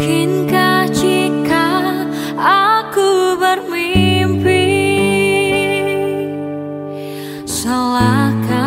Mungkinkah jika aku bermimpi Salahkah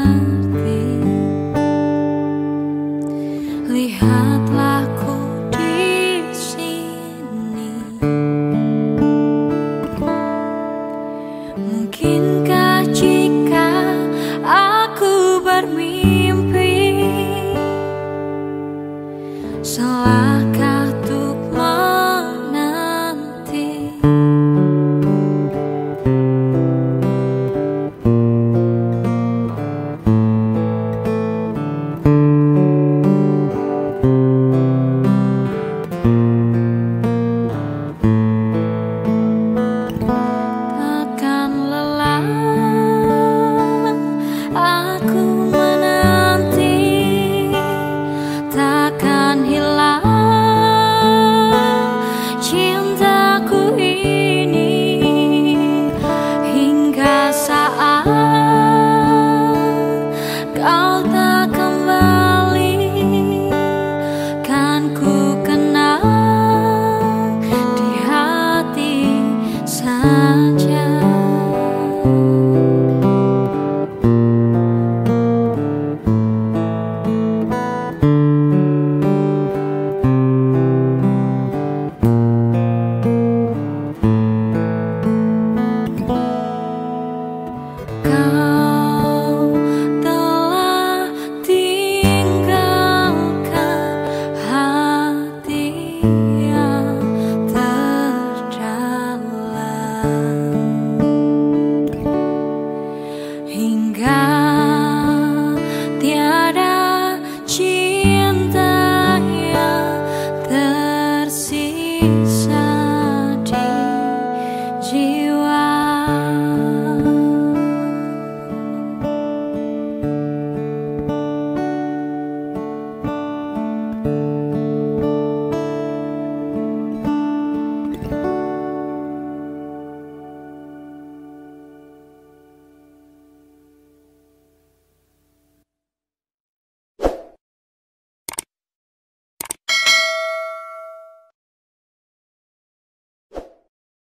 now